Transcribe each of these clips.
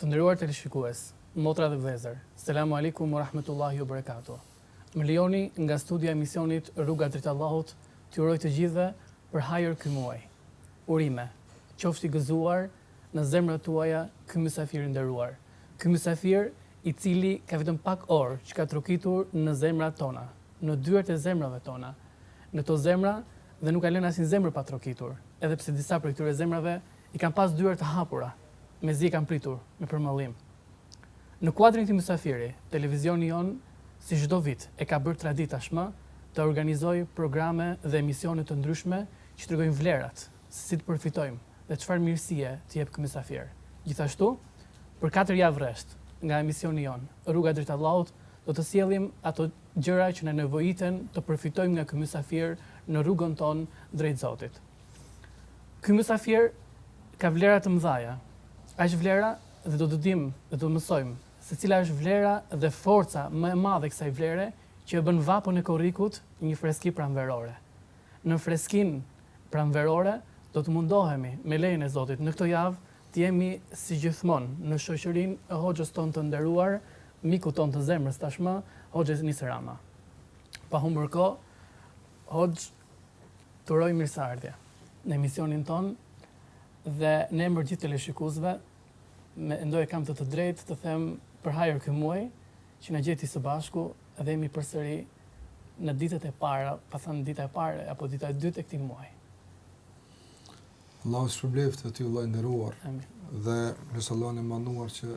Të nderuar teleshikues, motra dhe vëllezër, Selamu Alikum u Rahmetullahi u Berekatu. Më lejoni nga studia e emisionit Rruga drejt Allahut t'ju uroj të gjithëve për hajër ky muaj. Urime, qoftë i gëzuar në zemrat tuaja ky mysafir i nderuar, ky mysafir i cili ka vetëm pak orë që ka trokitur në zemrat tona, në dyert e zemrave tona, në këto zemra dhe nuk ka lënë asnjë zemër pa trokitur, edhe pse disa prej këtyre zemrave I kanë pas dyert të hapura, mezi e kanë pritur me përmallim. Në kuadrin e këtij mysafiri, televizioni jonë, si çdo vit, e ka bërë traditë tashmë të organizojë programe dhe emisione të ndryshme që tregojnë vlerat, se si të përfitojmë dhe çfarë mirësie të jep ky mysafir. Gjithashtu, për katër javë rresht, nga emisioni jonë, Rruga drejt Allahut, do të sjellim ato gjëra që na nevojiten të përfitojmë nga ky mysafir në rrugën tonë drejt Zotit. Ky mysafir ka vlera të mëdhaja. Ka shumë vlera dhe do të dimë dhe do të mësojmë se cila është vlera dhe forca më e madhe e kësaj vlere që e bën vapën e korrikut një freski pranverore. Në freskinë pranverore do të mundohemi, me lejen e Zotit, në këto javë të jemi si gjithmonë në shoqërinë e hoxhës tonë të nderuar, mikut tonë të zemrës tashmë, hoxhë Enis Rama. Pa humbur kohë, hoxhë, Të uroj mirëseardhje në emisionin tonë dhe në emër gjithë teleshikuesve mendoj e kam të të drejtë të them për hajër ky muaj që na gjeti së bashku dhe jemi përsëri në ditët e para, pa thënë dita e parë apo dita e dytë e këtij muaji. Allahu të shpërbleftë ty vëlla i nderuar. Amin. Dhe lus Allahun e Madhëruar që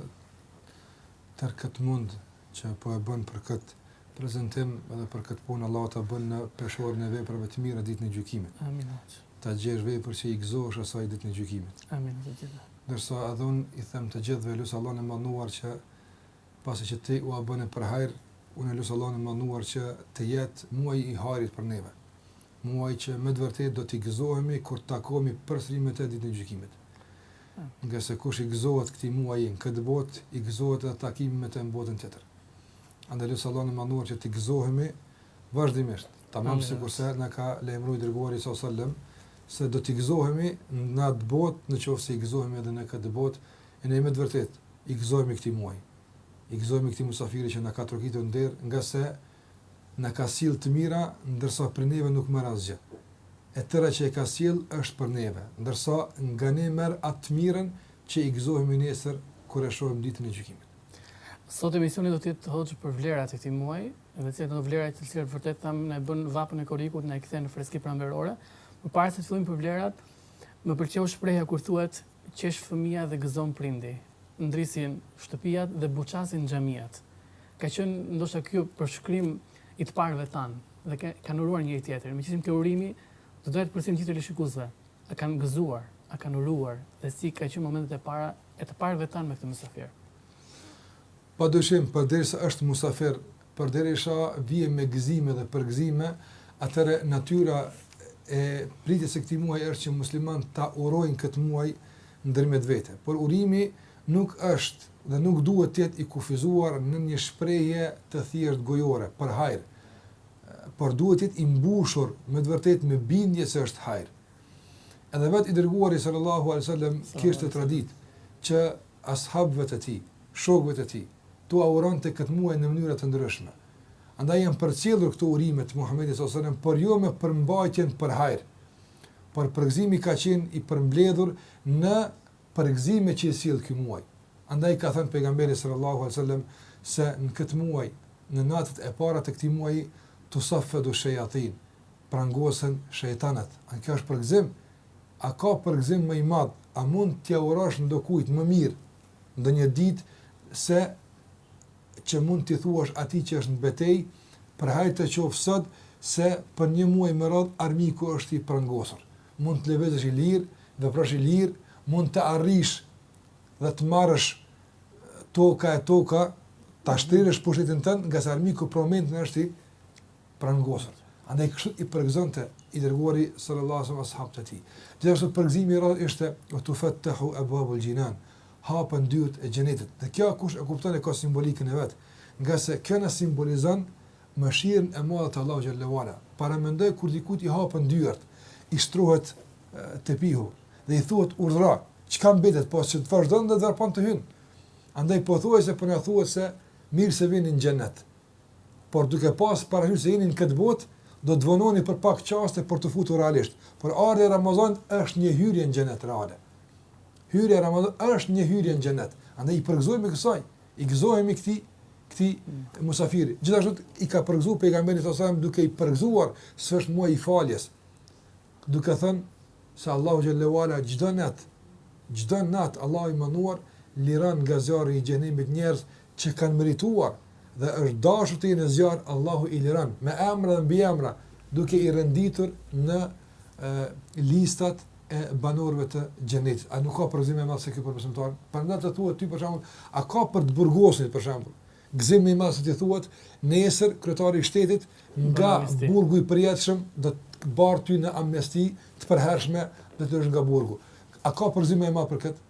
tërë këtë mund që po e bën për këtë prezantim edhe për këtë punë Allahu ta bëjë në peshoren e veprave të mira ditën e gjykimit. Amin. Ta gjesh vepër që i gëzohesh asaj ditën e gjykimit. Amin. Ndërsa edhe unë i them të gjithëve lus Allahun e Madhëruar që pasi që ti ua bëne për hajr, unë e lus Allahun e Madhëruar që të jetë muaji i hajrit për neve. Muaji që me të vërtetë do t'i gëzohemi kur takohemi përsëri me të ditën e gjykimit. Ngase kush i gëzohet këtij muaji në këtë botë, i gëzohet edhe takimit me të në botën tjetër. Andaj lus Allahun e Madhëruar që t'i gëzohemi vazhdimisht, tamam sikurse na ka lajmëruar i Dërguari sa o selam se do t'i gëzohemi në atë botë në qoftë se i gëzohemi edhe në këtë botë, e ne me të vërtetë i gëzohemi këtij muaji. I gëzohemi këtij mysafiri që na ka trokitur në derë, ngase na ka sjellë të mira, ndërsa prej neve nuk merr asgjë. E tëra që e ka sjellë është për neve, ndërsa nga ne merr atë të mirën që i gëzohemi nesër kur e shohim Ditën e Gjykimit. Sot emisioni do të jetë hoxhë për vlerat e këtij muaji, për të cilat ato vlera të cilat vërtet thamë na e bën vapën e korrikut, na e kthen në freski pranverore. Përpara se të fillojmë për vlerat, më pëlqeu shprehja kur thuhet Qesh fëmija dhe gëzon prindi. Ndrisin shtëpijat dhe buçasin xhamiat. Ka qenë ndoshta ky përshkrim i të parëve tanë dhe kanë uruar njëri-tjetrin. Meqë ishim te urimi, do doja të përcjellim gjithë teleshikuesve, a kanë gëzuar, a kanë uruar dhe si kanë qenë momentet e para të të parëve tanë me këtë mysafir? Padyshim, përderisa është mysafir, Përderisa vjen me gëzime dhe përgëzime, atëherë natyra e pritjes së këtij muaji është që muslimanët ta urojnë këtë muaj ndërmjet vete. Por urimi nuk është dhe nuk duhet të jetë i kufizuar në një shprehje të thjeshtë gojore, për hajër, por duhet të jetë i mbushur me të vërtetë me bindje se është hajër. Edhe vetë i dërguari sallallahu alaihi wasallam kishte traditë që ashabëve të tij, shokëve të tij, t'ua uronte këtë muaj në mënyra të ndryshme. Andaj janë përcjellur këto urime të Muhamedit sallallahu alejhi ve sellem, por jo me përmbajtjen për hajër, por përgëzimi ka qenë i përmbledhur në përgëzime që i sjell ky muaj. Andaj ka thënë pejgamberi sallallahu alejhi ve sellem se në këtë muaj, në netët e para të këtij muaji, tusaffadu shayatin, prangosen shejtanët. Kjo është përgëzim A ka përgëzim më të madh, a mund t'ia urosh ndokujt më mirë ndonjë ditë se që mund t'i thuash atij që është në betejë, për hajër të qoftë sot se për një muaj me radhë armiku është i prangosur. Mund të lëvizësh i lirë, të veprosh i lirë, mund të arrish dhe të marrësh toka e toka, ta shtrirësh pushtetin tënd, ngase armiku për momentin është i prangosur. Andaj kështu i përgëzonte i dërguari sallallahu alaihi wasallam ashabët e tij. Gjithashtu përgëzimi i radhës ishte wa tufattahu abwabul jinan, hapen dyert e xhenetit. Dhe kjo kush e kupton e ka simbolikën e vet, ngase kjo na simbolizon mëshirën e madhe të Allahut xhelle ve ala. Paramendo kur dikujt i hapen dyert, i shtrohet tepihu dhe i thuhet urdhëro, çka mbetet pos që të vazhdon dhe të vepron të hyn. Andaj pothuajse po na thuhet se mirë se vini në xhenet. Por duke pasë parasysh se jeni në këtë botë, do të vononi për pak çaste për t'u futur realisht. Por ardhja e Ramazanit është një hyrje në xhenet reale. Hyrja e Ramazanit është një hyrje në xhenet. Andaj i përgëzohemi kësaj, i gëzohemi këtij këtij musafiri. Gjithashtu i ka përgëzuar pejgamberi sallallahu alajhi wasallam duke i përgëzuar se është muaj i faljes. Duke thënë se Allahu xhelle ve ala çdo natë, çdo natë Allahu i madhëruar liron nga zjarri i xhehenemit njerëz që kanë merituar dhe është dashur të jenë në zjarr Allahu i liron me emra dhe mbiemra duke i renditur në listat e banorëve të xhenetit a nuk ka përgëzim më të madh se ky për besimtarin prandaj të thuhet ty për shembull a ka për të burgosur për shembull gëzim më i madh se t'i thuhet nesër kryetari i shtetit nga burgu i përjetshëm do të bart ty në amnesti të përhershme do të jesh nga burgu a ka përgëzim më i madh për këtë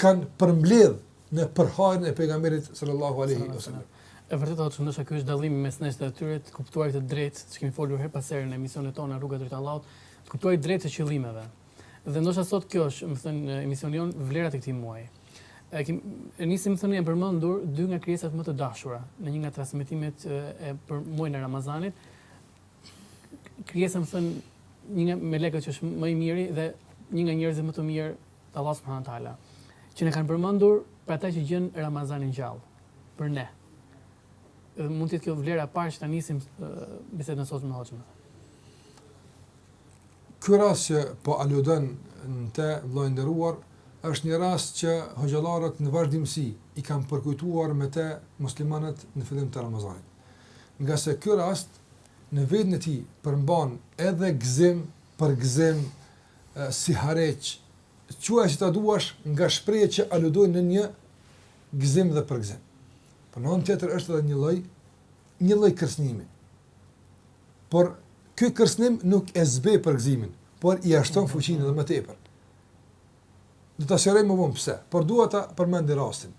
kanë përmbledh në përhajrin e pejgamberit sallallahu alaihi wasallam. E vërtetë është ndoshta ky është dallimi mes nesh dhe atyre të kuptuarit të drejtë, që kemi folur herë pas herë në emisionet tona Rruga drejt Allahut, të kuptuarit drejtë të qëllimeve. Dhe ndoshta sot kjo është, më thënë, në emision janë vlerat e këtij muaji. E kemi e nisim më thënë e përmendur dy nga krijesat më të dashura në një nga transmetimet e për muajin e Ramazanit. Krijesa më thënë një nga melekët që është më i miri dhe një nga njerëzit më të mirë Allah subhanahu wa taala që na kanë përmendur për ata që i gjen Ramazani gjallë për ne. Dhe mund të jetë kjo vlera e parë që ta nisim bisedën e sotme me hoxhën. Ky rast që po aludon në të vëlla i nderuar është një rast që hoxhallarët në vazhdimësi i kanë përkujtuar me të muslimanët në fillim të Ramazanit. Ngase ky rast në vetën e tij përmban edhe gëzim përgëzim, Sihareq, quaje si të duash nga shprehjet që aludojnë në një gëzim dhe përgëzim. Por në anë tjetër është edhe një lloj një lloj kërcënimi. Por ky kërcënim nuk e zbeh përgëzimin, por ia shton fuqinë edhe më tepër. Do ta sqaroj më vonë pse, por dua ta përmend rastin.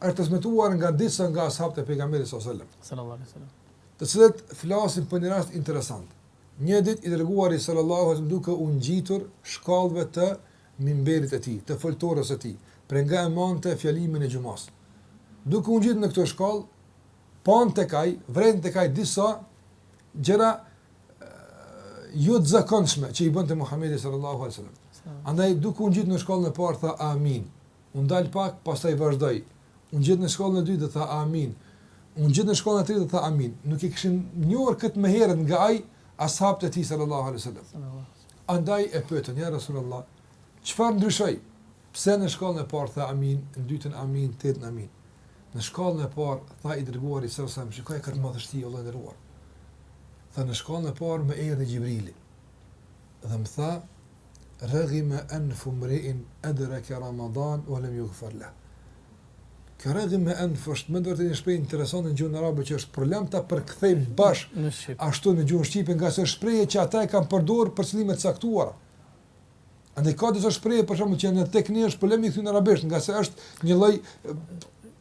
Është transmetuar nga disa nga ashabët e pejgamberit sallallahu alajhi wasallam. Të cilët flasin për një rast interesant. Një ditë i Dërguari sallallahu alejhi ve sellem duke u ngjitur shkallëve të minberit të tij, të foltores së tij, prej nga e mbante fjalimin e xhumasë. Duke u ngjitur në këto shkallë, panë tek ai, vërejtën tek ai disa gjëra jo të zakonshme që i bënte Muhamedi sallallahu alejhi ve sellem. Andaj duke u ngjitur në shkallën e parë tha amin, U ndal pak, pastaj vazhdoi, U ngjit në shkallën e dytë dhe tha Amin. U ngjit në shkallën e tretë dhe tha Amin. Nuk e kishin njohur këtë më herët nga ai ashabët e tij sallallahu alaihi wasallam. Andaj e pyetën, ja Resulallah, çfarë ndryshoi? Pse në shkallën e parë the Amin, në të dytën Amin, të tretën Amin? Në shkallën e parë tha i dërguari sallallahu alaihi wasallam, shikoje këtë madhështi vëlla i nderuar. Tha në shkallën e parë më erdhi Xhibrili dhe më tha, Raghima anfu imri'in adraka Ramadan wa lam yughfar lah. Kjo raghima anfu është me të vërtetë një shprehje interesante në gjuhën arabe që është problem ta përkthejmë bash ashtu në gjuhën shqipe, ngase është shprehje që ata e kanë përdorur për qëllime të caktuara. Andaj ka disa shprehje për shembull që në tek ne është problem t'i themi arabisht, ngase është një lloj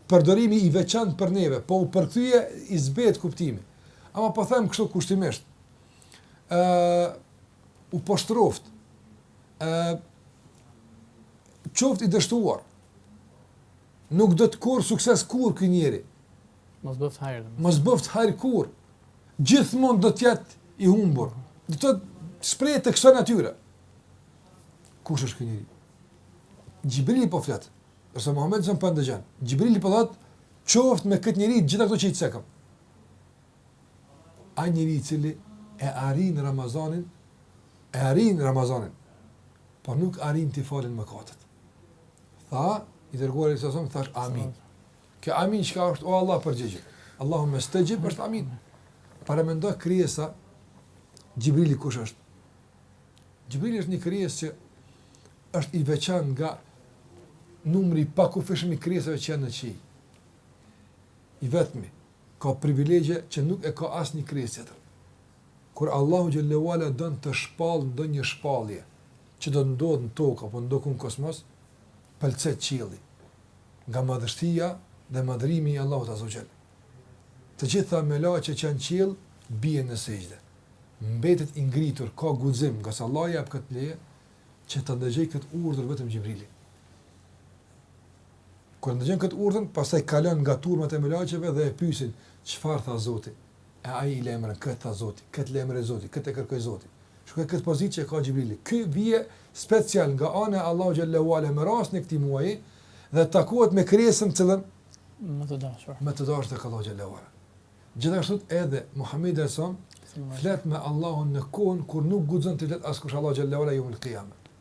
përdorimi i veçantë për neve, po u përkthye i zbehet kuptimi. Ama po them kështu kushtimisht. Ëh, u poshtëroft, ë qoft i dështuar. Nuk do të korrë sukses kurrë ky njeri. Mos bëft hajr. Mos bëft hajr kurrë. Gjithmonë do të jetë i humbur. Dmth shprehje të kësaj natyre. Kush është ky njeri? Xhibrili po flet. Kurse Muhamedi a.s. po ndëgjon. Xhibrili po thotë, "Qoft me këtë njeri gjitha këto që i cekëm." Ai njeri i cili e arrin Ramazanin, e arrin Ramazanin, por nuk arrin t'i falen mëkatet. Tha, i dërguari s.a.s., thashë, amin. Kjo amin çka është, o Allah përgjigju. Allahumme stexhib, është amin. Paramendo krijesa, Xhibrili kush është? Xhibrili është një krijesë që është i veçantë nga numri i pakufishëm i krijesave që janë në qiell. i vetmi, ka privilegje që nuk e ka asnjë krijesë tjetër. Kur Allahu xhelle ue ala don të shpallë ndonjë shpallje që do të ndodhë në tokë apo ndokund në kosmos, pëlcet qielli nga madhështia dhe madhërimi i Allahut azze ue xhel. Të gjitha melaqet që janë në qiell bien në sexhde. Mbetet i ngritur, ka guxim ngase Allahu i jep këtë leje që ta ndëgjojë këtë urdhër vetëm Xhibrili. Kur e ndëgjon këtë urdhër, pastaj kalon nga turmat e melaqeve dhe e pyesin, Çfarë tha Zoti? E ai i lajmëron, Këtë tha Zoti, këtë lajmëroi Zoti, këtë e kërkoi Zoti. Shikoni këtë pozitë që e ka Xhibrili. Ky vije special nga ana e Allahut xhelle ue ala me rastin e këtij muaji dhe takohet me krijesën të cilën më të dashur. Më të dashur tek Allahu xhelle ue ala. Gjithashtu edhe Muhamedi sallallahu alaihi wasallam flet me Allahun në kohën kur nuk guxon të flet askush Allahu xhelle ue ala yaumul qiyamah.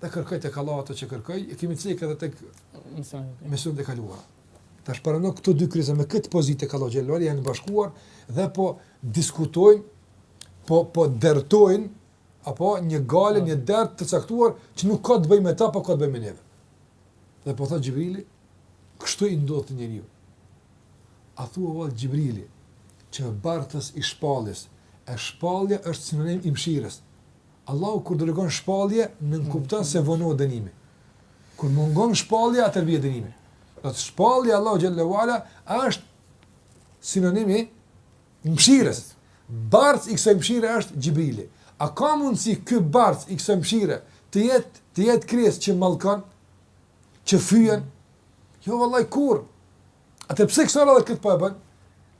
Dhe kërkoi tek Allahu ato që kërkoi, e kemi cekë edhe te mësimet e kaluara. Tash paramendo këto dy krijesa me këtë pozitë tek Allahu xhelle ue ala, janë bashkuar dhe po diskutojnë, po, po dertojnë, apo një gajle, një dert të caktuar, që nuk ka të bëjë me ta, po ka të bëjë me neve. Dhe po thotë Xhibrili, kështu i ndodhtë njeriut. A thua vallë Xhibrili, që është bartës i shpalljes, e shpallja është sinonim i mëshirës, Allahu kur dërgon shpallje nënkupton se vonohet dënimi. Kur mungon shpallja, atëherë bie dënimi. Do thotë shpallja e Allahut xhelle ve ala është sinonim i mëshirës. Bartës i kësaj mëshire është Xhibrili. A ka mundësi ky bartës i kësaj mëshire të jetë të jetë krijesë që mallkon, që fyen? Jo vallahi kurr. Atë pse kësaj radhe këtë po e bën?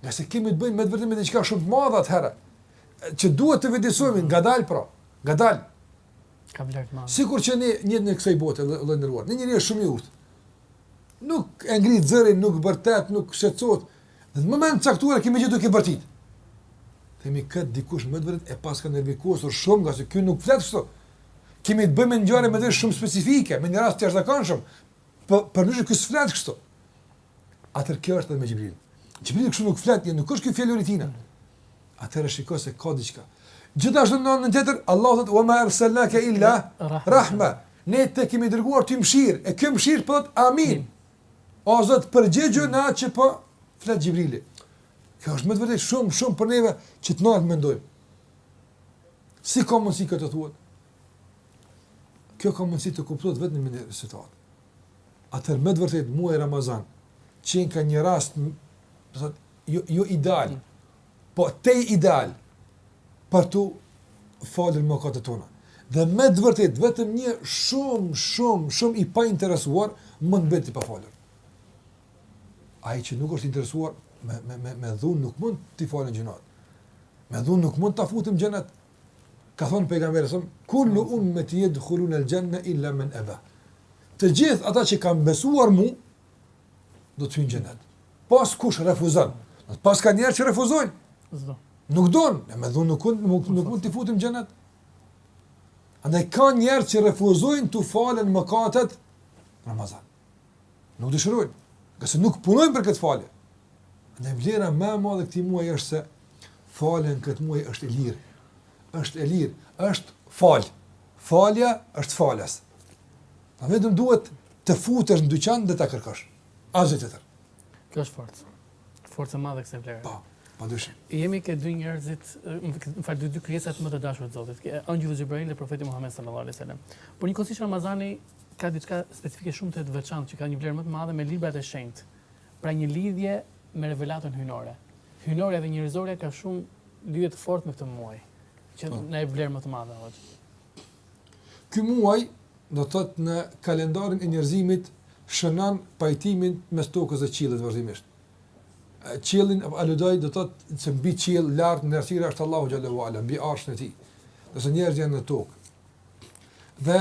Nga se kemi të bëjmë me të vërtetë me diçka shumë të madhe atëherë. Që duhet të vetëdijesohemi ngadalë pra, ngadalë. Ka vlerë të madhe. Sikur që edhe në jetën e kësaj bote vëlla i nderuar, një njeri është shumë i urtë. Nuk e ngrit zërin, nuk bërtet, nuk shqetësohet. Në momentin e caktuar e kemi gjetur duke bërtit. Themi këtë dikush me të vërtetë e paska nervozuar shumë, nga se ky nuk flet kështu. Kemi të bëjmë me një ngjarje me të vërtetë shumë specifike, me një rast të jashtëzakonshëm, Po përndryshe ky s'flet kështu. Atëherë kjo është edhe me Xhibrilin. Xhibrili kështu nuk flet, nuk është ky fjalori i tina. Atëherë e shikon se ka diçka. Gjithashtu në anën tjetër, Allahu thotë, wa ma erselnake illa, rahma. Ne të kemi dërguar ty mëshirë, e kjo mëshirë thotë po amin. O Zot përgjigju në atë që po flet Xhibrili. Kjo është me të vërtetë shumë, shumë për neve që të mendojmë. Si ka mundësi këtë ta thotë? Kjo ka mundësi të kuptohet vetëm në një situatë. Atëherë me të vërtetë muaji Ramazan qenka një rast, do thotë, jo jo ideal, po tejet ideal për t'u falur mëkatet tona. Dhe me të vërtetë vetëm një shumë shumë shumë i painteresuar mund të mbetet i pafalur. Ai që nuk është i interesuar me me me me dhunë nuk mund t'i falen gjynahet. Me dhunë nuk mund ta futim në xhenet Ka thënë pejgamberi a.s. kullu ummati yadkhulun al-janna illa man aba. Të gjithë ata që kanë besuar mu do të hyjnë xhenet. Pos kush refuzon. Do thotë paska njerëz që refuzojnë. S'do. Nuk don, ne me dhunë nuk nuk nuk mund ta futim xhenet. Andaj ka njerëz që refuzojnë t'u falen mëkatet në Ramazan. Nuk dëshirojnë, ngase nuk punojnë për këtë falje. Andaj vlera më e madhe e këtij muaji është se falja në këtë muaj është e lirë. është e lirë, është falas. Falja është falas. A vetëm duhet të futesh në dyqan dhe ta kërkosh. Asgjë tjetër. Kjo është fort. Forca e madhe e kësaj vlere. Po, pa dyshim. Jemi te këta dy njerëzit, në fakt dy dy krijesat më të dashur të Zotit, te Engjëlli Xhibril dhe Profeti Muhammed sallallahu alaihi wasallam. Por njëkohësisht Ramazani ka diçka specifike shumë të veçantë që ka një vlerë më të madhe me librat e shenjtë. Pra një lidhje me revelatën hyjnore. Hyjnorja dhe njerëzorja ka një lidhje të fortë me këtë muaj, që po. na e jep vlerë më të madhe, hoxhë. Ky muaj, do të thotë në kalendarin e njerëzimit, shënon pajtimin mes tokës dhe qiellit vazhdimisht. Qiellin po aludoj do të thotë se mbi qiell lart në arsh është Allahu xhelle ue ala, mbi arshin e tij. Ndërsa njerëzit janë në tokë. Dhe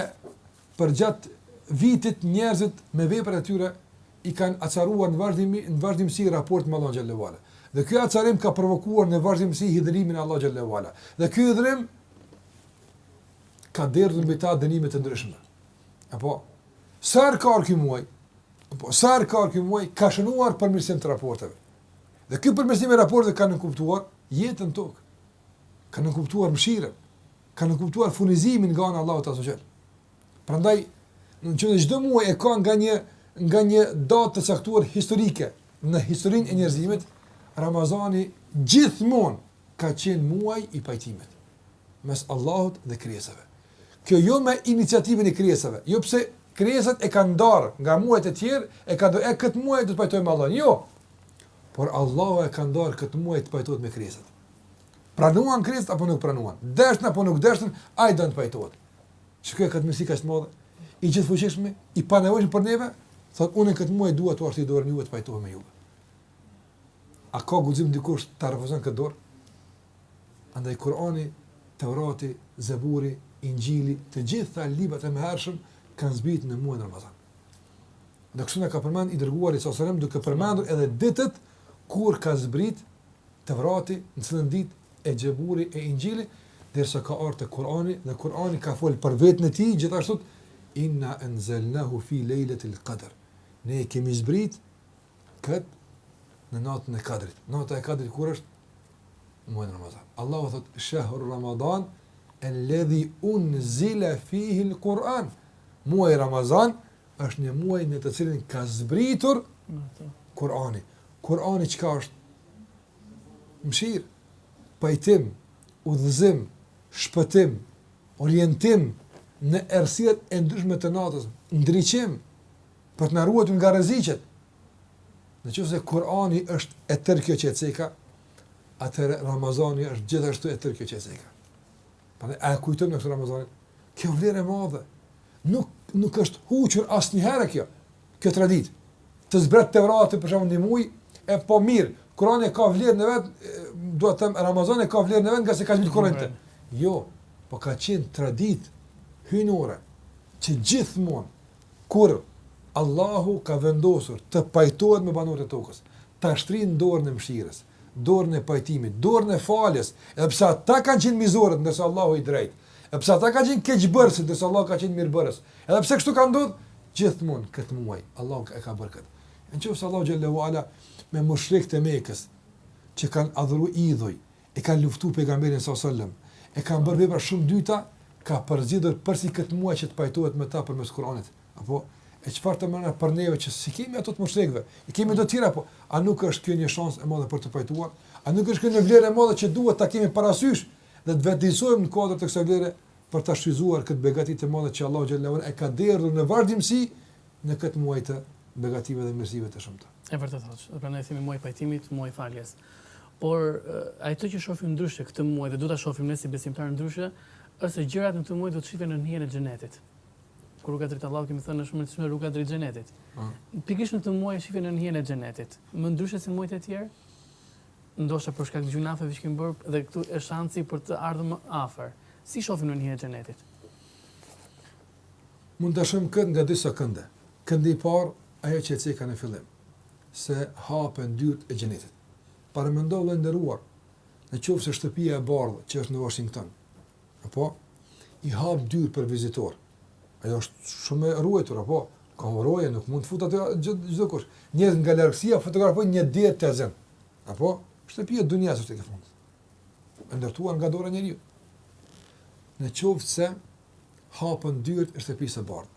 për gjatë vitit njerëzit me veprat e tyre i kanë acaruar në vazhdimi në vazhdimësi raportet me Allahun xhelle ue ala. Dhe ky acarim ka provokuar në vazhdimësi hidhërimin e Allahut xhelle ue ala. Dhe ky hidhërim ka derdhur mbi ta dënime të ndryshme. Po sa herë ka ardhur ky muaj, po sa herë ka ardhur ky muaj, ka shënuar përmirësim të raporteve. Dhe ky përmirësim i raporteve ka nënkuptuar jetën në tokë. Ka nënkuptuar mëshirën. Ka nënkuptuar furnizimin nga ana e Allahut azze ue xhel. Prandaj në çdo çdo muaj e ka nga një nga një datë të caktuar historike në historinë e njerëzimit, Ramazani gjithmonë ka qenë muaj i pajtimit mes Allahut dhe krijesave. Kjo jo me iniciativën e krijesave, jo pse krijesat e kanë ndarë nga muajt e tjerë, e kanë thënë këtë muaj do të pajtohemi me Allahun. Jo. Por Allahu e ka ndarë këtë muaj të pajtohet me krijesat. Pranuan krijesat apo nuk pranuan? Deshën apo nuk deshën, ai do të pajtohet. Shikoni këtë mëshirë kaq të madhe. I gjithëfuqishëm, i panevojshëm për neve, thotë unë këtë muaj dua t'ua zgjas dorën juve të pajtohem me ju. A ka guxim dikush ta refuzon këtë dorë? Andaj Kurani, Teurati, Zeburi, Injili, të gjitha librat e mëhershëm kanë zbrit në muajin Ramazan. Dhe kështu na ka përmend i dërguari alejhi selam duke përmendur edhe ditët kur ka zbrit Teurati, në cilën ditë e Zeburi e Injili, derisa ka ardhur te Kurani dhe Kurani ka fol për vetën e tij gjithashtu inna anzalnahu fi lejletil qadr. Ne e kemi zbrit Këtë në natën e Kadrit. Nata e Kadrit kur është? Në muajin Ramazan. Allahu thot shehru Ramadan elledhi unzila fihi alquran. Muaji Ramazan është një muaj në të cilin ka zbritur Kurani. Kurani çka është? Mshir, pajtim, udhëzim, shpëtim, orientim në errësirat e ndryshme të natës, ndriçim për të na ruajtur nga rreziqet. Në qoftë se Kurani është e tërë kjo që e ceka, atëherë Ramazani është gjithashtu e tërë kjo që e ceka. Prandaj a e kuptojmë ne ç'është Ramazani? Kjo vlerë e madhe. Nuk nuk është huqur asnjëherë kjo. Kjo traditë. Të zbret librat për shkak të muajit, po mirë. Kurani ka vlerë në vet, dua të them Ramazani ka vlerë në vet ngase ka një Kuran në të. Jo, po ka qenë traditë hyjnore që gjithmonë Kur Allahu ka vendosur të pajtohet me banorët e tokës, t'ua shtrijë dorën e mëshirës, dorën e pajtimit, dorën e faljes, edhe pse ata kanë qenë mizorët, ndërsa Allahu i drejtë, edhe pse ata kanë qenë keqbërësit, ndërsa Allahu ka qenë mirëbërës, edhe pse kështu ka ndodhur, gjithmonë këtë muaj, Allahu e ka bërë këtë. E në qoftë se Allahu xhelle ue ala me mushrikët e Mekës, që kanë adhuru idhuj, e kanë luftu pejgamberin sa sallem e kanë bër vepra shum t'ndyta ka përzgjedhur përsëri kët muaj që të pajtohet me ta përmes kuranit apo e çfar të themi për neve që s'i kemi ato të mushrikve i kemi do tjera po a nuk është kjo një shans e madhe për të pajtuar a nuk është kjo një vlerë e madhe që duhet ta kemi parasysh dhe të vetëdijsohemi në kuadër të kësaj vlere për ta shfryzuar kët begati të madhe që Allahu xhelle ue ala e ka derdhur në vazhdimsi në këtë muaj të begatisë dhe mirësive të shumta. E vërtetë hoxh, dhe prandaj themi muaj i pajtimit, muaj i faljes. Por ajo që shohim ndryshe këtë muaj dhe do ta shohim ne si besimtarë ndryshe, është se gjërat në këtë muaj do të shifen në hijen e xhenetit. Kur rruga drejt Allahut kemi thënë është më shumë rruga drejt xhenetit. Po. Pikërisht në këtë muaj shifen në hijen e xhenetit. Më ndryshe se muajt e tjerë, ndoshta për shkak të gjunafeve që kemi bërë dhe këtu është shansi për të ardhur më afër. Si shohim në hijen e xhenetit? Mund ta shohim këtë nga disa kënde. Këndi i parë, ajo që e ceka në fillim, se hapen dyert e xhenetit. Paramendo vëlla i nderuar, në qoftë se shtëpia e bardhë që është në Washington, apo i hap dyert për vizitor. Ajo është shumë e ruajtur, apo ka roje, nuk mund të fut aty çdokush. Njerëz nga largësia fotografojnë një derë të zënë. Apo shtëpia e dunjas është tek fundi. E ndërtuar nga dora e njeriut. Në qoftë se hapen dyert e Shtëpisë së Bardhë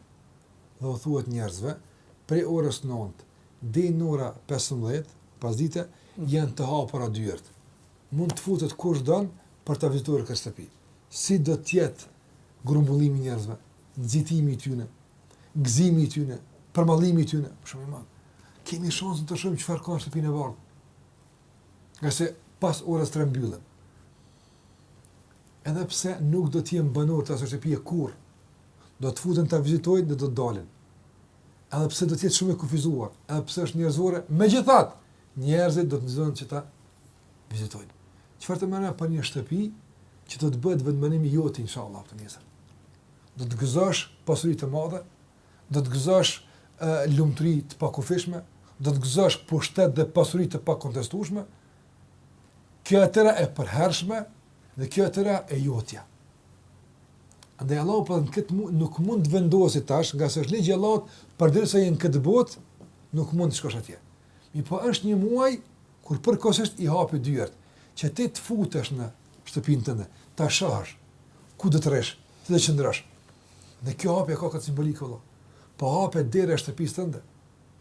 dhe u thuhet njerëzve, prej orës nëntë deri në ora pesëmbëdhjetë pasdite janë të hapura dyert, mund të futet kush don për ta vizituar këtë shtëpi. Si do të jetë grumbullimi i njerëzve, nxitimi i tyre, gëzimi i tyre, përmallimi i tyre, shumë i madh. Kemi shansin të shohim çfarë ka në shtëpinë e bardhë. Ngase pas orës tre mbyllen. edhe pse nuk do të jenë banorë të asaj shtëpie kurrë, do të futen ta vizitojnë dhe do të dalin. Edhe pse do të jetë shumë e kufizuar, edhe pse është njerëzore, megjithatë njerëzit do të nxitojnë që ta vizitojnë. Çfarë të themi për një shtëpi që do të bëhet vendbanim i yt inshallah për nesër. Do të gëzosh pasuri të madhe, do të gëzosh lumturi të pakufishme, do të gëzosh pushtet dhe pasuri të pakontestueshme, Kjo e tëra e përhershme dhe kjo e tëra e jotja. Andaj Allahu po në këtë botë, nuk mund të vendosi tash, ngase është ligj i Allahut, përderisa je në këtë botë, nuk mund të shkosh atje. Mirëpo është një muaj kur përkohësisht i hap dyert, që ti të futesh në shtëpinë tënde, ta shohësh ku do të rrish, ku do të qëndrosh. Dhe kjo hapje ka këtë simbolikë vëlla. Po hapet dera e shtëpisë tënde,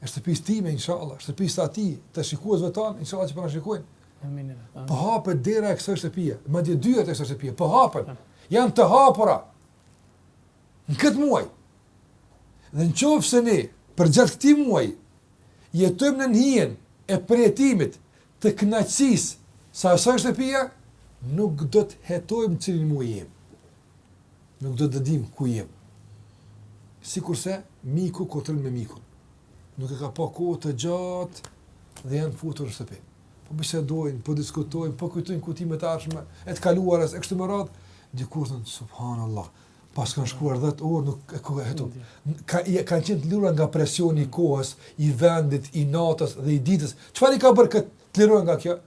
e shtëpisë time inshallah, shtëpisë së atij, të shikuesve tanë inshallah që po na shikojnë. Amin. Po hapet dera e kësaj shtëpie, madje dyert e kësaj shtëpie po hapen. Janë të hapura. Në këtë muaj. Dhe në qoftë se ne, përgjatë këtij muaj, jetojmë në ndjenjën e përjetimit të kënaqësisë së asaj shtëpie, nuk do të hetojmë në cilin muaj jemi. Nuk do të dimë ku jemi. Sikurse miku takon me mikun. Nuk e ka pa kohë të gjatë dhe janë futur në shtëpi. Po bisedojnë, po diskutojnë, po kujtojnë kujtime të ardhshme, e të kaluarës e kështu me radhë, dikur thonë subhanallah Paskan shkuar 10 orë nuk e ka hetu. Ngase kanë qenë të liruar nga presioni i kohës, i vendit, i natës dhe i ditës. Çfarë i ka bërë këta të lirohen nga kjo?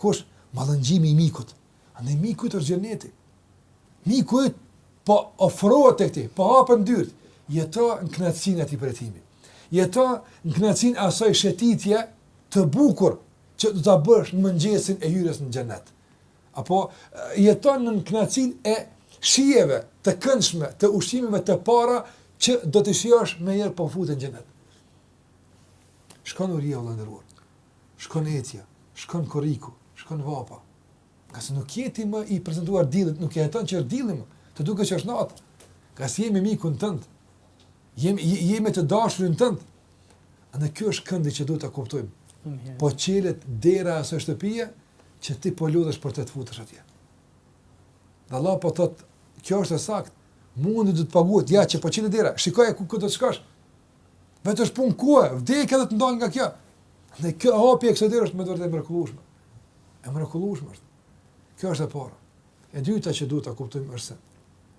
Kush? Mallëngjimi i mikut. Andaj miku yt është xheneti. Miku yt po afrohet tek ti, po hapen dyert. Jeto në kënaqësinë e atij përjetimi. Jeto në kënaqësinë e asaj shëtitje të bukur që do ta bësh në mëngjesin e hyrjes në xhenet. Apo jeto nën kënaqësinë e shijeve të këndshme, të ushqimeve të para që do të shijosh menjëherë pa futesh në xhenet. Shkon uria vëlla i nderuar. Shkon etja, shkon korriku, shkon vapa. Ngase nuk je ti më i prezantuar diellit, nuk e jeton që është dielli më, të duket që është natë. Ngase je me mikun tënd. Je je me të dashurin tënd. Andaj ky është këndi që duhet ta kuptojmë. Po çelet dera e asaj shtëpie që ti po lodhesh për të të futesh atje. Dhe Allah po thotë, kjo është e saktë. Mundi do të paguhet ja që po çelet dera. Shikoje ku ku do të shkosh. Vetëm është punë kohe, vdekja dhe të ndalë nga kjo. Dhe kjo hapje e kësaj dere është me të vërtetë e mrekullueshme. E mrekullueshme është. Kjo është e para. E dyta që duhet të kuptojmë është se,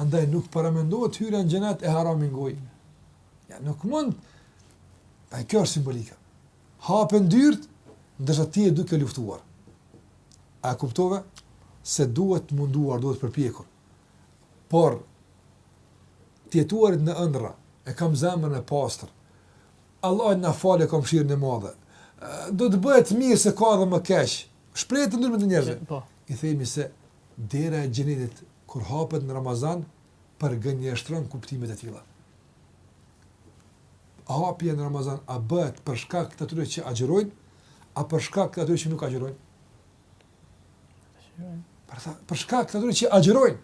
Andaj nuk paramendohet hyrja në xhenet e haramin në gojë. Ja nuk mund. Ai kjo është simbolika. Hapen dyert, ndërsa ti je duke luftuar. A kuptove se duhet munduar, duhet përpjekur. Por të jetuarit në ëndrra, e kam zemrën e pastër. Allahu na fal e ka mëshirën e madhe. Do të bëhet mirë se ka edhe më keq. Shprehje të ndryshme të njerëzve. Po. I themi se dera e xhenetit kur hapet në Ramazan përgënjeshtron kuptimet e tilla. A hapja në Ramazan a bëhet për shkak të atyre që agjërojnë, a për shkak të atyre që nuk agjërojnë? Po tha për shkak të atyre që agjërojnë.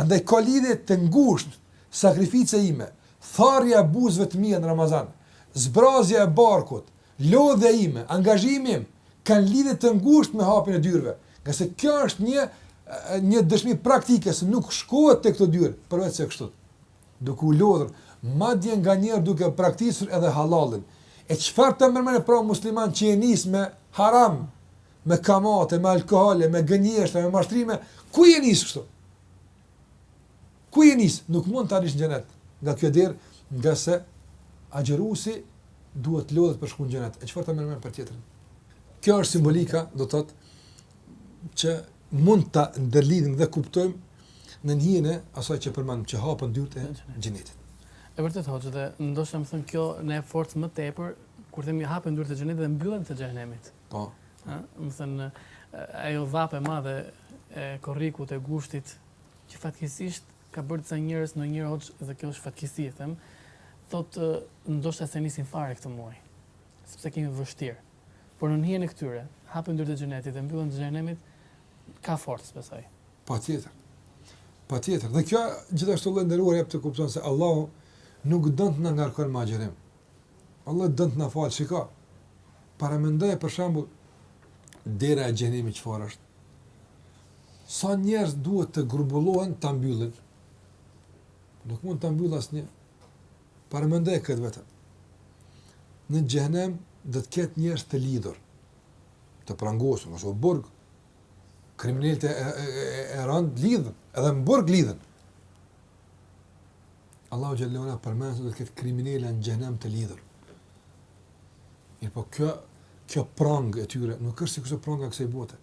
Andaj ka lidhje të ngushtë sakrifica ime, tharja e buzëve të mia në Ramazan, zbrazja e barkut, Lodhja ime, angazhimi im kanë lidhje të ngushtë me hapjen e dyerve, ngase kjo është një një dëshmi praktike se nuk shkohet te këto dyer përveçse kështu, duke u lodhur, madje nganjëherë duke braktisur edhe hallallin. E çfarë të themi për atë musliman që e nis me haram, me kamate, me alkohole, me gënjeshtra, me mashtrime, ku je nisë kështu? Ku je nisë? Nuk mund të arrish në xhenet nga kjo derë, ngase agjëruesi duhet të lodhet për të shkuar në xhenet. E çfarë të themi për tjetrën? Kjo është simbolika, do të thotë që mund ta ndërlidhim dhe kuptojmë në hijen e asaj që përmendëm që hapen dyert e xhenetit. E vërtetë hoxhë dhe ndoshta me thënë kjo na forcon më tepër kur themi hapen dyert e xhenetit dhe mbyllen të xhehenemit. Po. Ëh, me thënë ajo vapë e madhe e korrikut e gushtit që fatkeqësisht ka bërë disa njerëz ndonjëherë hoxhë dhe kjo është fatkeqësi e them, thotë ndoshta s'e nisim fare këtë muaj, sepse e kemi vështirë. Por nën hijen e këtyre, hapen dyert e xhenetit dhe mbyllen të xhehenemit, ka forcë besoj. Patjetër. Patjetër. Dhe kjo gjithashtu vëlla i nderuar jep të kuptojmë se Allahu nuk don të na ngarkon me agjërim. Allah don të na falë, shiko. Paramendoje për shembull dera e xhehenemit çfarë është. Sa njerëz duhet të grumbullohen ta mbyllin? Nuk mund ta mbyllë asnjë. Paramendoje këtë vetëm. Në xhehenem do të ketë njerëz të lidhur, të prangosur, si në burg kriminelët e, e, e, e rëndë lidhen, edhe në burg lidhen. Allahu xhel-le ue ala përmend se do të ketë kriminelë në xhehenem të lidhur. Mirëpo kjo kjo prangë e tyre nuk është sikur pranga e kësaj bote.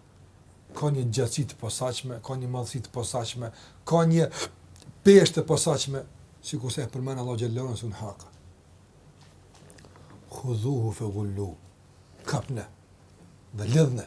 Ka një gjatësi të posaçme, ka një madhësi të posaçme, ka një peshë të posaçme, sikurse e përmend Allahu xhel-le ue ala në suren Hakka. Khudhuhu fe gulluhu. Kapeni dhe lidheni.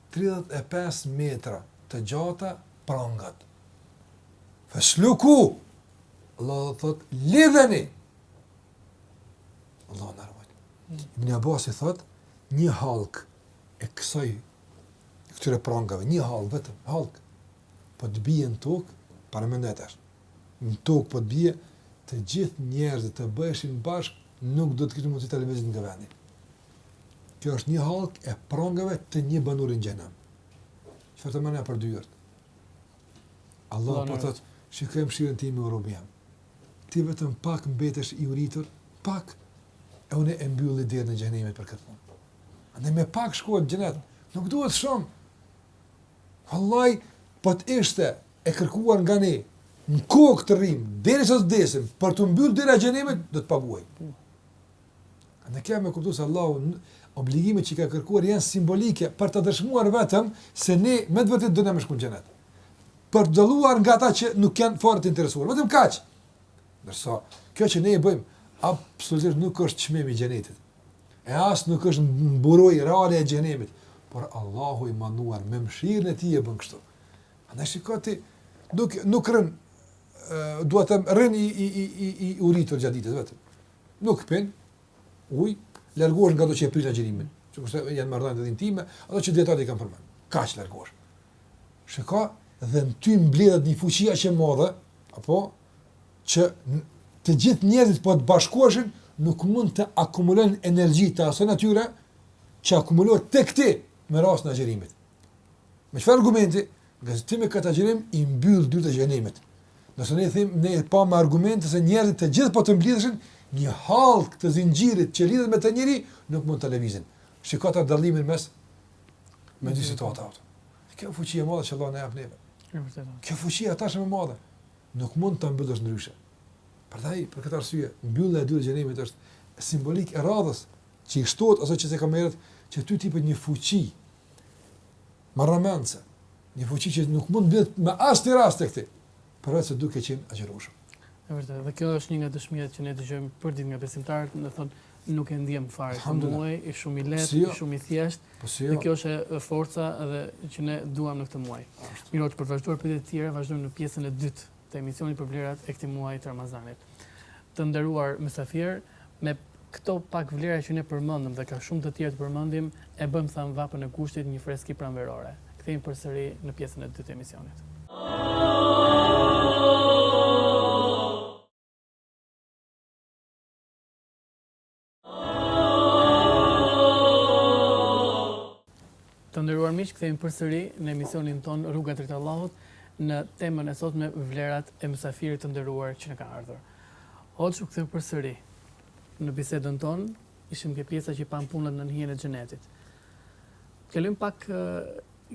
tridhjetë e pesë metra të gjata prangat. Fesluku! Allahu thotë, lidheni! Allah na ruajt. Ibn Abbasi thotë, një hallkë e kësaj, e këtyre prangave, një hallkë vetëm, hallkë, po të bije në tokë, paramendo ti, në tokë po të bije, të gjithë njerëzit të bëheshin bashkë, nuk do të kishin mundësi të lëvizin nga vendi. Kjo është një hallkë e prangëve të një banori në xhenem. Çfarë të mendosh për dyert? Allahu po thotë, shikoj mëshirën time o robi jem. Ti vetëm pak mbetesh i uritur, pak e unë e mbylli derën e xhenemit për këtë punë. Andaj me pak shkohet në xhenet, nuk duhet shumë. Vallai, po të ishte e kërkuar nga ne në kokë të rrim, deri sa të desim, për t'u mbyllë dera e xhenemit, do të paguhej. Ne kemi me kuptu se Allahu obligimet që i ka kërkuar janë simbolike për të dëshmuar vetëm se ne me të vërtetë duam me shku në xhenet. Për t'u dalluar nga ata që nuk janë fort të interesuar, vetëm kaq. Ndërsa kjo që ne e bëjmë absolutisht nuk është çmim i xhenetit. E as nuk është mburojë reale e xhenemit, por Allahu i madhëruar me mëshirën e tij e bën kështu. Andaj shiko ti, nuk nuk rrin, do të them rrin i i i i i uritur gjatë ditës vetëm. nuk pin ujë, largohesh nga ato që e prishin agjërimin, sikurse janë marrëdhëniet intime, ato që dijetarët i kanë përmend. Kaq largohesh. Shiko, dhe në ty mblidhet një fuqi aq e madhe, apo që të gjithë njerëzit po të bashkoheshin, nuk mund të akumulojnë energji të asaj natyre që akumulohet tek ti me rastin e agjërimit. Me çfarë argumenti? Kjo se ti me këtë agjërim i mbyll dyert e xhenemit. Nëse ne themi, ne e pamë me argumente se njerëzit të gjithë po të mblidheshin, një hallkë të zinxhirit që lidhet me të njeriu nuk mund ta lëvizin. Shiko atë dallimin mes dy situatave. Kjo fuqi e madhe që Allahu na jep neve. Kjo fuqi e tashmë e madhe nuk mund ta mbyllësh ndryshe. Prandaj, për këtë arsye, mbyllja e dyerve të xhenemit është simbolikë e radhës që i shtohet asaj që se ka merret që ty t'ipet një fuqi marramendëse, një fuqi që nuk mund të mblidhet me asnjë rast tek ti, përveçse duke qenë agjërues. E vërtetë, dhe kjo është një nga dëshmitë që ne dëgjojmë për ditë nga besimtarët, do thonë nuk e ndiem fare këtë muaj, është shumë i lehtë, jo. i shumë i thjeshtë. Po si jo. Dhe kjo është e forca edhe që ne duam në këtë muaj. Mirë, për të vazhduar pyetjet e tjera, vazhdojmë në pjesën e dytë të emisionit për vlerat e këtij muaji të Ramazanit. Të nderuar mysafirë, me këto pak vlera që ne përmendëm dhe ka shumë të tjerë të përmendim, e bëjmë thamë vapën e gushtit një freski pranverore. Kthehemi përsëri në pjesën e dytë të emisionit. Të nderuar miq, kthehemi përsëri në emisionin tonë Rruga drejt Allahut në temën e sotme vlerat e mysafirit të nderuar që na ka ardhur. Hoxhë, u kthem përsëri në bisedën tonë, ishim ke pjesa që pamë punët nën hijen e xhenetit. Kalojmë pak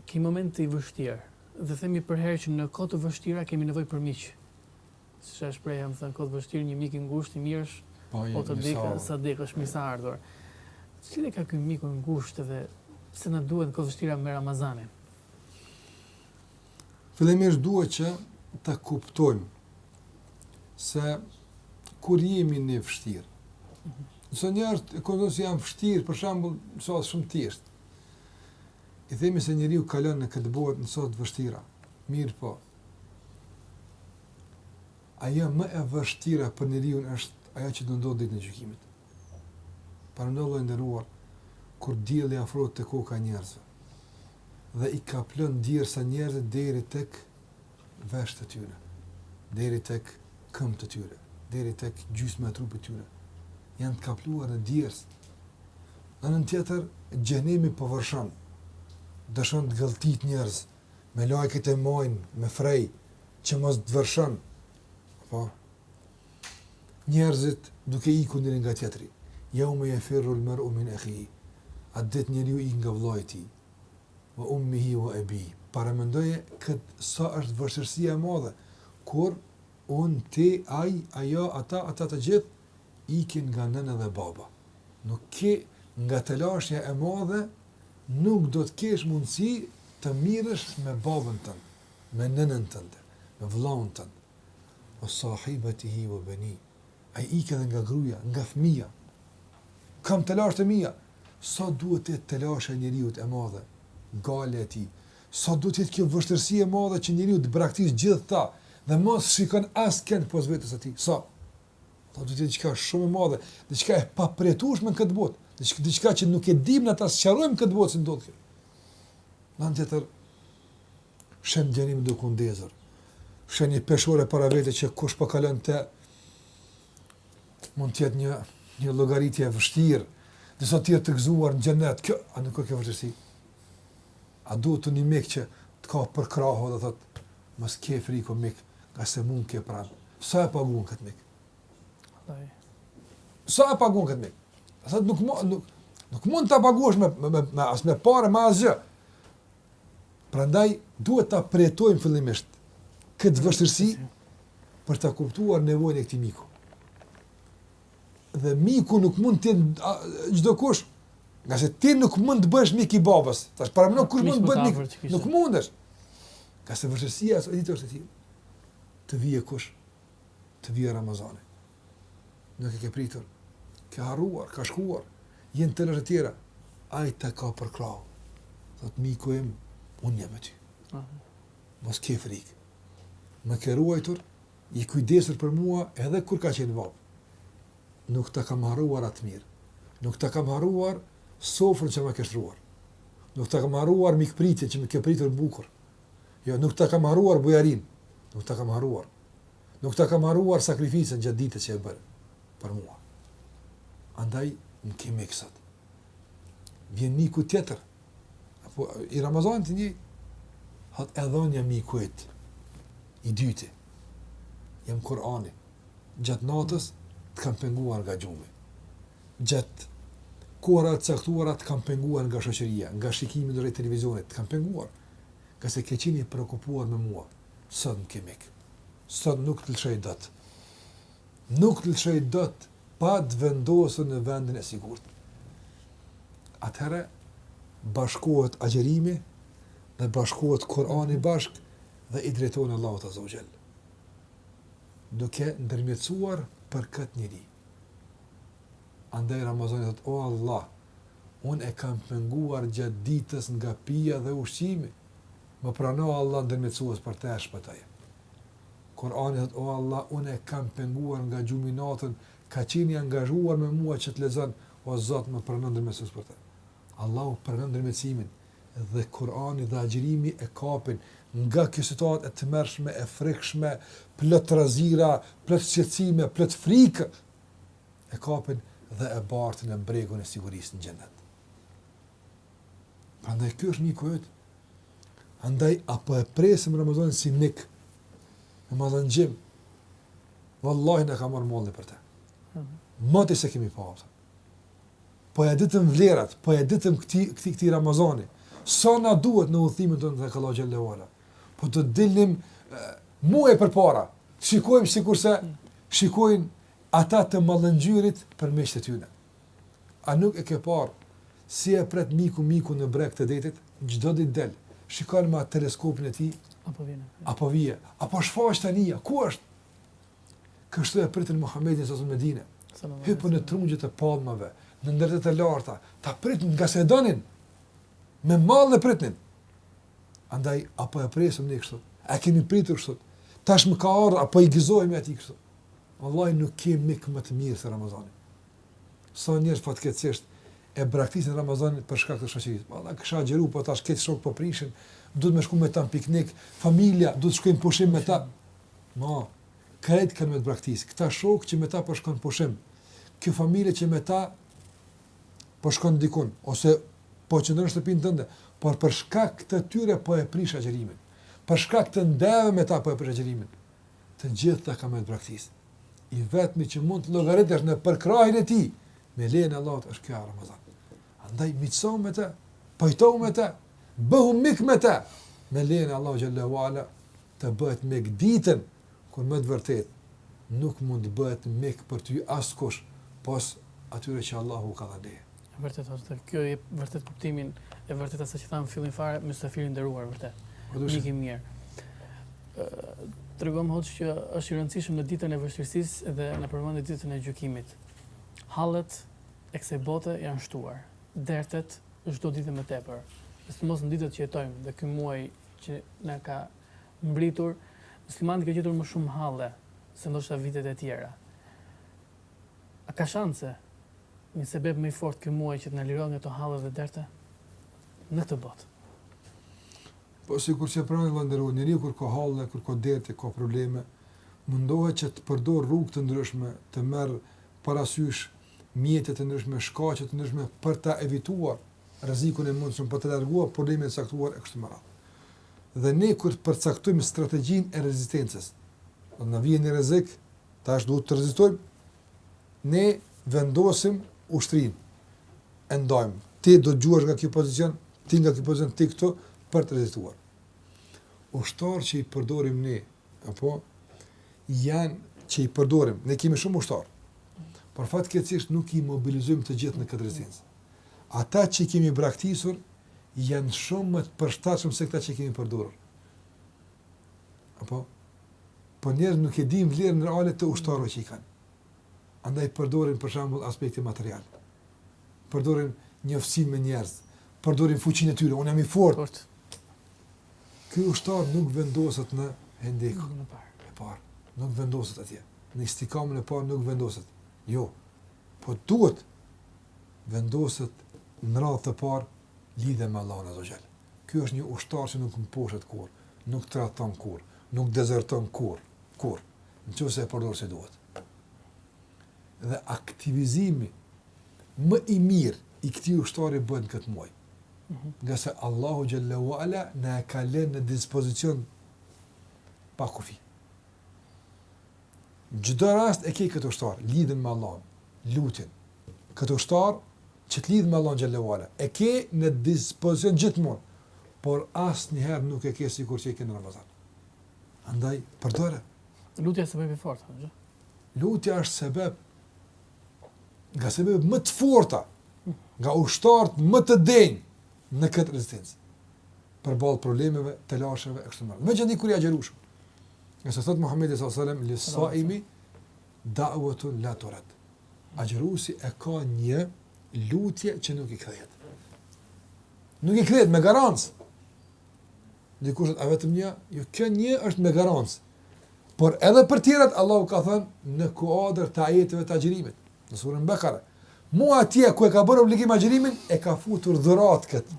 ke momenti i vështirë dhe themi përherë që në kohë të vështira kemi nevojë për miq. Siç e shpreha, me thënë, kohë të vështirë një mik i ngushtë i mirë është, po, patjetër që është i mirëseardhur. Cili qenka ky miku i ngushtë dhe pse na duhet kohë të vështira me Ramazanin? Fillimisht duhet që të kuptojmë se kur jemi në vështirësi. Nëse njeriu e kujton se jam vështirë, për shembull, sot, shumë thjesht. I themi se njeriu kalon në këtë botë në çaste të vështira. Mirëpo, Ajo më e vështira për njeriun është ajo që do ndodhë ditën e gjykimit. Paramendoje, e nderuar, kur dielli afrohet te koka e njerëzve, dhe i kaplon djersa njerëzit deri tek veshët e tyre, deri tek këmbët e tyre, deri tek gjysma e trupit të tyre, janë të kapluar në djersë. Në anën tjetër, xhehenemi po vërshon, po dëshiron të gëlltitë njerëz, melaiket e mbajnë me fre që mos të vërshon, po, njerëzit duke ikur njëri nga tjetri yawma yafirru al-mar'u min akhihi atë ditë njeriu ikën nga vëllai i tij wa ummihi wa abihi paramendoje këtë sa është vështirësia e madhe kur unë ti ai ajo ata ata të gjithë ikin nga nëna dhe baba nuk, ikin nga telashja e madhe Nuk do të kesh mundësi të merresh me babën tënd, me nënën tënde, me vëllain tënd. Wa sahibatihi wa banihi, ai ikën edhe nga gruaja, nga fëmija. Kam telashet e mia. Sa duhet të jetë telashja e njeriut e madhe, gajle e tij. Sa duhet të jetë kjo vështirësi e madhe që njeriu t'i braktisë gjithë këta dhe mos shikon askënd pos vetes së tij. Sa. Po do të jetë diçka shumë e madhe, diçka e papërjetueshme në këtë botë, diçka, diçka që nuk e dimë ne ta sqarojmë këtë botë si ndodh kjo. Në anë tjetër, sheh xhehenemin duke u ndezur, sheh një peshore para vete që kush po kalon, do të mund të jetë një, një llogaritje e vështirë, disa të tjerë të gëzuar në xhenet, kjo, a nuk është kjo vështirësi? A duhet ty një mik që të kap për krahu dhe thotë, Mos ke frikë o mik, ngase mua më ke pranë. Sa e paguan këtë mik? Vallahi. Sa e paguan këtë mik? A thotë nuk, nuk, nuk mund ta paguash me, me, me, me, as me pare, me asgjë. Prandaj, duhet ta përjetojmë fillimisht këtë vështirësi për të kuptuar nevojën e këtij miku. Dhe miku nuk mund të jetë çdokush. Ngase ti nuk mund të bëhesh mik i babës. Tash paramendo kush mund të bëhet mik. Nuk mundesh. Ngase vështirësia atë ditë është e tillë. Të vjen kush? Të vjen Ramazani. Nuk e ke pritur. Ke harruar, ka shkuar. Je në telashe tjera. Ai të kap për krahu. Thotë miku im, unë jam me ty. Mos ke frikë. Më ke ruajtur, i kujdesur për mua edhe kur ka qenë vapë. Nuk ta kam harruar atë të mirë. Nuk ta kam harruar sofrën që ma ke shtruar. Nuk ta kam harruar mikpritjen që më ke pritur bukur. Jo, nuk ta kam harruar bujarin. Nuk ta kam harruar. Nuk ta kam harruar sakrificën gjatë ditës që ke bërë për mua. Andaj, më ke mik sot. Vjen miku tjetër, Po, i Ramazan të një, thotë edhe unë jam miku yt, i dyti, jam Kurani, gjatë natës të kam penguar nga gjumi, gjatë kohërave të caktuara të kam penguar nga shoqëria, nga shikimi drejt televizionit, të kam penguar, ngase ke qenë i preokupuar me mua, sot më ke mik, sot nuk të lëshoj dot, nuk të lëshoj dot pa të vendosur në vendin e sigurt, atëherë bashkohet agjërimi dhe bashkohet Kurani bashkë dhe i drejtohen Allahut Azze ue Xhel. Duke ndërmjetësuar për këtë njeri. Andaj Ramazani thotë, o Allah, unë e kam penguar gjatë ditës nga pija dhe ushqimi, më prano Allah ndërmjetësues për te e shpëtoje. Kurani thotë o Allah unë e kam penguar nga gjumi natën ka qenë i angazhuar me mua që të lexojë o Zot më prano ndërmjetësues për të. Allahu pranon ndërmjetësimin dhe Kurani dhe agjërimi e kapin nga kjo situatë e tmerrshme e frikshme, plot trazira, plot shqetësime, plot frikë e kapin dhe e bartin në bregun e sigurisë në xhenet. Andaj ky është miku yt, Andaj, a po e presim Ramazanin si mik, me mallëngjim, vallahi na ka marrë malli për te. Moti s'e kemi pa, për te. Po e ditëm vlerat, po e ditëm këtij, këtij, këtij Ramazani, sa na duhet në udhëtimin tonë drejt Allahut xhele ue ala. Po të dilnim uh, muaj përpara, shikojmë sikurse, shikojnë ata të mallëngjyerit për miqtë e tyre. A nuk e ke parë si e pret miku mikun në breg të detit? Çdo ditë del, shikon me atë teleskopin e tij, a po vjen, a po shfaqet anija, ku është? Kështu e pritën Muhamedin a.s. në Medinë. Hypën në trungje të palmave, në ndërtesa të larta, ta pritnin ngase e donin. Me mall e pritnin. Andaj a po e presim ne kështu? A e kemi pritur kështu? Tashmë ka ardhur a po i gëzohemi atij kështu? Vallahi nuk ke mik më të mirë se Ramazani. Sa njerëz fatkeqësisht e braktisin Ramazanin për shkak të shoqërisë. Po e kisha agjëruar, po tash këta shokë po e prishin, duhet me shku me ta në piknik, familja duhet të shkojmë pushim me ta. Ama, krejt kanë me të braktis. Këta shokë që me ta po shkon pushim. Kjo familje që me ta po shkon dikun ose po qëndron në shtëpinë tënde, por për shkak të tyre po e prish agjërimin. Për shkak të ndejave me ta po e prish agjërimin. Të gjithë të kanë me të braktis. I vetmi që mund të llogaritësh në përkrahjen e tij, me lejen e Allahut është ky Ramazan. Andaj miqësohu me të, pajtohu me të, bëhu mik me të. Me lejen e Allahut xhel-le ue ala të bëhet mik ditën kur me të vërtetë nuk mund të bëhet mik për ty askush pos atyre që Allahu ka dhënë. E vërtetë është dhe kjo e vërteton kuptimin e vërtetë asaj që thamë fillim fare, mysafir i nderuar vërtet. Mik i mirë. Tregon hoxhë që është i rëndësishëm në ditën e vështirësisë dhe e përmende ditën e gjukimit. Hallet e kësaj bote janë shtuar. Dertet çdo ditë më tepër. Sidomos në ditët që jetojmë dhe ky muaj që na ka mbërritur, muslimanët ka gjetur me shumë halle se ndoshta vitet e tjera. A ka shanse një sebeb më i fortë ky muaj që të na lirojë nga këto halle dhe derte në këtë botë? Po sikur që pra vëlla i nderuar, njeriu kur ka halle, kur ka derte, ka probleme, mundohet që të përdorë rrugë të ndryshme, të merr parasysh mjete të ndryshme, shkaqe të ndryshme për ta evituar rrezikun e mundshëm, për të larguar problemin e caktuar e kështu me radhë. Dhe ne kur të përcaktojmë strategjinë e rezistencës, do të na vijë një rrezik Tash duhet të rezistojmë. Ne vendosim ushtrinë. E ndajmë. Ti do të gjuash nga ky pozicion, ti nga ky pozicion, ti këtu, për të rezistuar. Ushtarë që i përdorim ne, apo, janë që i përdorim. Ne kemi shumë ushtarë. Por fatkeqësisht nuk i mobilizojmë të gjithë në këtë rezistencë. Ata që i kemi braktisur, janë shumë më të përshtatshëm se këta që i kemi përdorur. Apo, por njerëzit nuk e dinë vlerën reale të ushtarëve që i kanë. Andaj përdorin për shembull aspektin material. Përdorin njoftësinë me njerëz, përdorin fuqinë e tyre, unë jam i fortë. Fort. Ky ushtar nuk vendoset në hendekun e parë. E parë. Nuk vendoset atje. Në istikamin e parë nuk vendoset. Jo. Po duhet vendoset në radhë të parë lidhja me Allahun azze ue xhel. Ky është një ushtar që nuk mposhet kurrë. Nuk tradhton kurrë, nuk dezerton kurrë, kurrë, në qoftë se e përdor si duhet. Dhe aktivizimi më i mirë i këtij ushtari bëhet këtë muaj. Mm -hmm. Ngase Allahu xhel-le ue ala na e ka lënë në dispozicion pa kufi. Çdo rast e ke këtë ushtar, lidhjen me Allahun, lutjen. Këtë ushtar që të lidh me Allahun xhel-le ue ala, e ke në dispozicion gjithmonë, por asnjëherë nuk e ke sikur që e ke në Ramazan. Andaj përdore. Lutja është sebeb i fortë, apo? Lutja është sebeb nga sebebet më të forta, nga ushtarët më të denjë në këtë rezistencë. Përballë problemeve, telasheve e kështu me radhë. Megjithëse kur ja gjerushëm. Siç thotë Muhammedi s.a.s. Lisaimi da'watun la turat. Agjërusi e ka një lutje që nuk i kthehet. Nuk i kthehet me garancë. Dikush thotë vetëm një, jo kjo një është me garancë. Por edhe për tjerat Allahu ka thënë në kuadër të ajeteve të agjërimit, në surën Bekare. Mu atje ku e ka bërë obligim agjërimin, e ka futur dhurat këtë.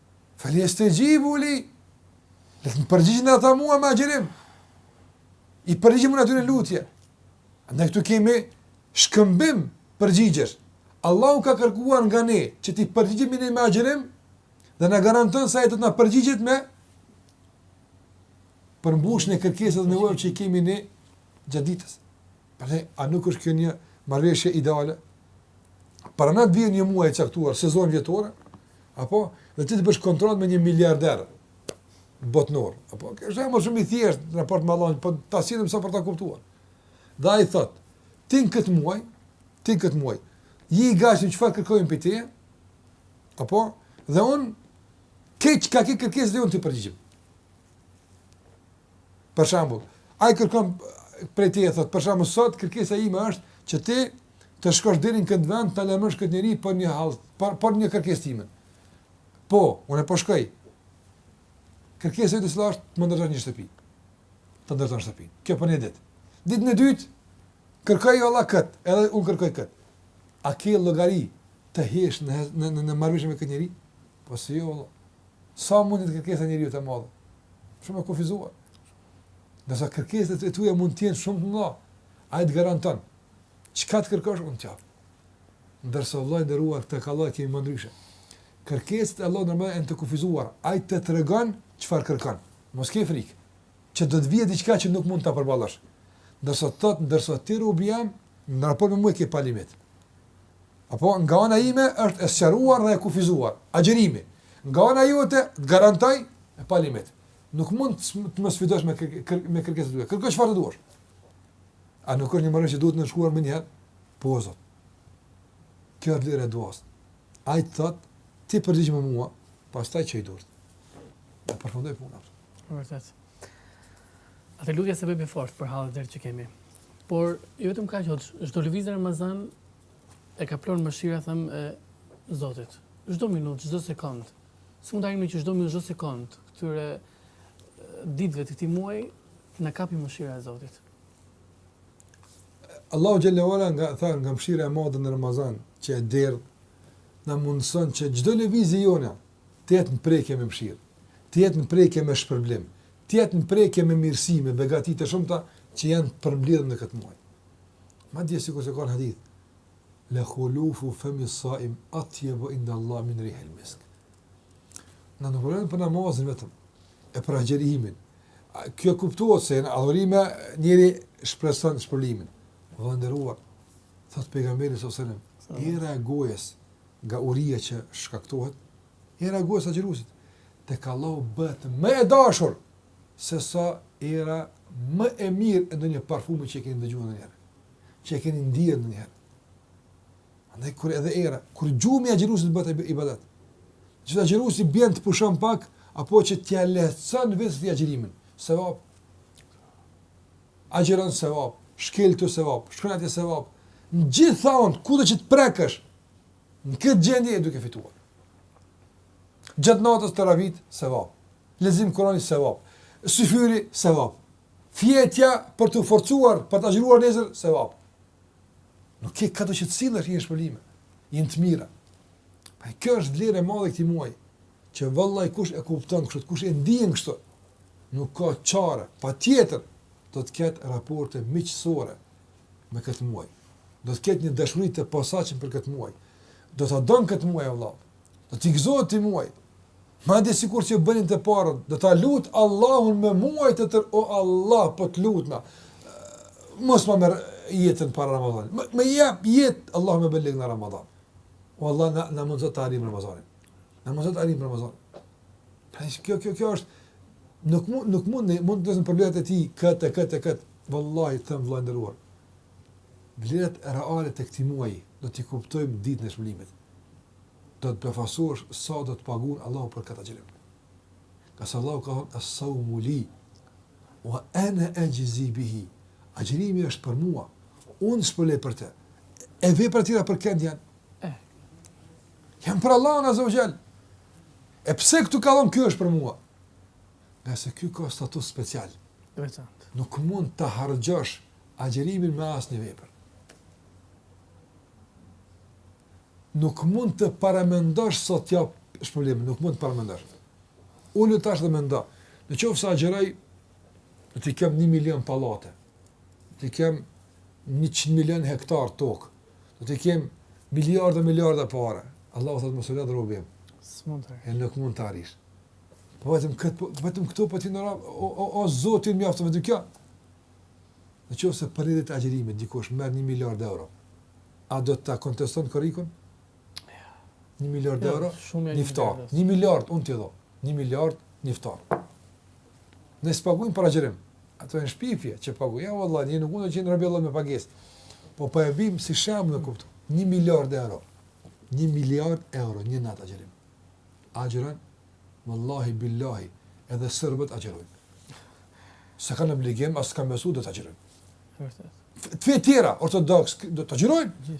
Falyestajibu li. Le të më përgjigjen ata mua me agjërim. I përgjigjem unë atyre në lutje. Andaj këtu kemi shkëmbim përgjigjesh. Allahu ka kërkuar nga ne që t'i përgjigjemi ne me agjërim dhe na garanton se ai do të na përgjigjet me përmbushjen e kërkesave dhe nevojave që i kemi ne gjatë ditës. Prandaj a nuk është kjo një marrëveshje ideale? Paramendo të vijë një muaj i caktuar, sezon vjetor, apo dhe ti të bësh kontratë me një miliarder botëror, apo kjo është shembull shumë i thjeshtë në raport me Allahun, po ta sillim sa për ta kuptuar. Dhe ai thot, ti në këtë muaj, ti në këtë muaj, je i gatshëm çfarë kërkojmë prej teje? Apo dhe un ke çka ke kërkesë dhe un t'i përgjigjem. Për shembull, ai kërkon prej teje thotë, për shembull sot kërkesa ime është që ti të shkosh deri në këtë vend ta lajmërosh këtë njeri për një hall, për, për një kërkesë time. Po, unë po shkoj. Kërkesa jote sot të më ndërton një shtëpi. Të ndërton shtëpi. Kjo për një ditë. Ditën e dytë kërkoj valla kët, edhe unë kërkoj kët. A ke llogari të hysh në në në, në marrëveshje me këtë njeri? Po si jo. Sa mund të jetë kërkesa e njeriut e madhe? Shumë e kufizuar. Ndërsa kërkesat e tua mund të jenë shumë të mëdha, ai të garanton. Çka të kërkosh unë t'jap. Ndërsa vëlla i nderuar tek Allahu kemi më ndryshe. Kërkesat e Allahut ndaj nesh janë të kufizuara. Ai të tregon çfarë kërkon. Mos ke frikë që do të vijë diçka që nuk mund ta përballosh. Ndërsa thot, ndërsa ti robi jem, Në raport me mua ke pa limit. Apo nga ana ime është e sqaruar dhe e kufizuar. Agjërimi. Nga ana jote të garantoj e pa limit. Nuk mund të më sfidosh me me kërkesat tua. Kërko çfarë të duash. A nuk është një marrëveshje që duhet nënshkruar menjëherë? Po o Zot. Kjo është vlera e duas. Ai të thot, ti përgjigjmu mua, pastaj çoji durt. Dhe përfundoi puna. Vërtet. Atë lutja se bëjmë fort për hallet që kemi. Por, jo vetëm kaq, hoxh, çdo lëvizje në Ramazan e kaplon mëshira, them, e Zotit. Çdo minutë, çdo sekond. Si mund ta arrijmë ne që çdo minutë, çdo sekond e këtyre ditëve të këtij muaji të na kapi mëshira e Zotit? Allahu xhalla wa ala domethënë nga mëshira e madhe në Ramazan, që e derdh na mundson që çdo lëvizje jona, të jetë në prekje me mëshirë, të jetë në prekje me shpërblim, të jetë në prekje me mirësi, me begati të shumta që janë të përmbledhur në këtë muaj. Ma sikurse ka në hadith, le khulufu femi saim atjebu inda Allah min rih al misk. Në shpërblim për namazin vetëm, e për agjerimin, kjo kuptohet se në adhurime njeriu shpreson shpërblimin, i nderuar, thotë pejgamberi alejhi selam, era e gojës, nga uria që shkaktohet, era e gojës së agjëruesit tek Allahu bëhet më e dashur se sa era më e mirë e ndonjë parfumi që e keni dëgjuar ndonjëherë, që e keni ndier ndonjëherë. Andaj kur edhe era, kur gjumi i agjëruesit bëhet ibadet. Që agjëruesi bjen të pushon pak apo që t'ia lehtëson vetes agjërimin. Sevap. Agjëron sevap, shkel këtu sevap, shkon atje sevap, në të gjitha anët, kudo që të prekësh, në këtë gjendje je duke fituar. Gjatë natës teravitë, sevap. Lexim Kurani, sevap. Syfyri, sevap. Fjetja për t'u forcuar, për të agjëruar nesër, sevap. Nuk ke kudo që të sillesh, je në shpërblime, je në të mira. Pra, kjo është vlerë e madhe e këtij muaji. Që vëlla kush e kupton kështu, kush e ndien kështu, nuk ka çare, patjetër do të ketë raporte miqësore me këtë muaj. Do të ketë një dashuri të posaçme për këtë muaj. Do ta don këtë muaj vëlla. Do të gëzohet këtij muaji. Madje sikur që bënin të parët, do ta lut Allahun me muaj të tërë, o Allah, po të lutna,. Mos më merr jetën para Ramazanit. Më, më jep jetë Allah me mbërri në Ramazan. O Allah, na, na mundëso të arrijmë Ramazanin. Na mundëso të arrijmë Ramazanin. Pra kjo, kjo, kjo është, nuk mund, nuk mund, nuk mund të nxënë vlerat e tij, këtë, këtë, këtë, vëlla, të themi vëlla i nderuar. Vlerat reale të këtij muaji, do t'i kuptojmë ditën e shpërblimit. Do të befasohesh sa do të paguan Allahu për këtë agjërim. Nëse Allahu ka thonë, as-saumu li, ve ene egjzi bihi, agjërimi është për mua, unë shpërblej për te, e veprat e tjera për kënd janë, Janë për Allahun Azza wa Jall. E pse këtu ka thonë kjo është për mua? Ngase kjo ka status special. Veçant. Nuk mund ta krahasosh agjerimin me asnjë vepër. Nuk mund të paramendosh sa do të jetë shpërblimi, nuk mund të paramendosh. Ulu tash dhe mendo, në qoftë se agjëroj, do t'i kem një milion pallate, t'i kem njëqind milion hektarë tokë, do t'i kem miliarda miliarda para. Allahu thotë mos u lodh robi im. S'mund të. E nuk mund ta arrish. Po vetëm kët po, vetëm këto po t'i ndaja o o, o zoti mjafton vetëm kjo. Në qoftë se për një ditë agjërimi dikush merr 1 miliard euro, a do ta konteston korrikun? Një miliard jo, euro, një iftar. Një miliard, unë t'i dho. Një miliard, një iftar. Ne s'pagujmë për agjërim. Ato janë shpifje që pagu. Ja, valla, ne nuk mund të qenë rabi Allah me pages. Po po e bim si shembull me kuptu. Një miliard euro. Një miliard euro, një natë agjërim. Agjërojnë, vallahi, billahi, edhe serbët agjërojnë. S'e kanë obligim, as kanë besu, do të agjërojnë. Të fjetë tjera, ortodoks, do të agjërojnë.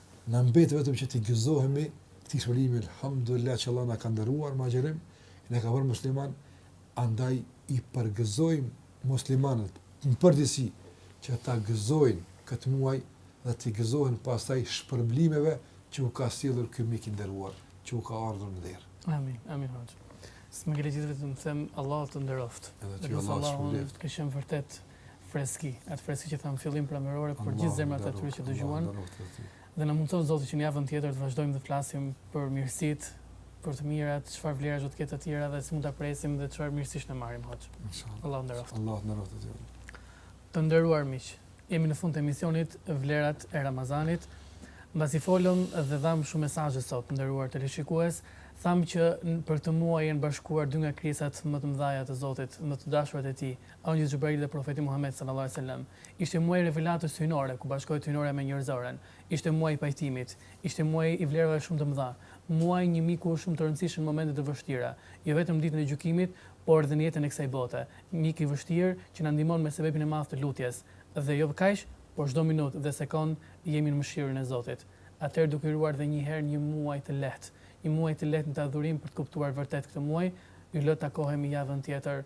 Na mbet vetëm që t'i gëzohemi këtij shpërblimi Elhamdulilah që Allah na ka nderuar me agjërim e na ka bërë musliman, andaj i përgëzojmë muslimanët në përditësi që ta gëzojnë këtë muaj dhe t'i gëzohen pastaj shpërblimeve që u ka sjellur ky mik i nderuar që u ka ardhur në derë. Amin, amin hoxhë. S'më ngeli gjë vetëm të them Allahu të nderoftë. Edhe ty Allahu të shpërbleftë. Kishim vërtet freski, atë freski që thamë fillim pranverore për gjithë zemrat e atyre që dëgjuan. Dhe na mundëson Zoti që në javën tjetër të vazhdojmë të flasim për mirësitë, për të mirat, çfarë vlerash do të ketë të tjera dhe si mund ta presim dhe çfarë mirësish ne marrim hoxh. Inshallah. Allahu nderoft. Allahu nderoft të tjerë. Të nderuar miq, jemi në fund të emisionit Vlerat e Ramazanit. Mbasi folëm dhe dhamë shumë mesazhe sot, nderuar teleshikues, thamë që për këtë muaj janë bashkuar dy nga krijesat më të mëdha të Zotit, më të dashurat e Tij, Engjëlli Xhibril dhe Profeti Muhamed sal Allah e selem. Ishte muaji i revelatës hyjnore, ku bashkohet hyjnora me njerëzoren. Ishte muaji i pajtimit. Ishte muaji i vlerave shumë të mëdha. Muaji një miku shumë të rëndësishëm në momente të vështira. Jo vetëm ditën e gjykimit, por dhe në jetën e kësaj bote. Mik i vështirë, që na ndihmon me sebepin e madh të lutjes. Dhe jo kaq, por çdo minutë dhe sekondë jemi në mëshirën e Zotit. Atëherë duke uruar dhe një herë një muaj të lehtë. Një muaj të lehtë në të adhurim për të kuptuar vërtet këtë muaj, ju lë, takohemi javën tjetër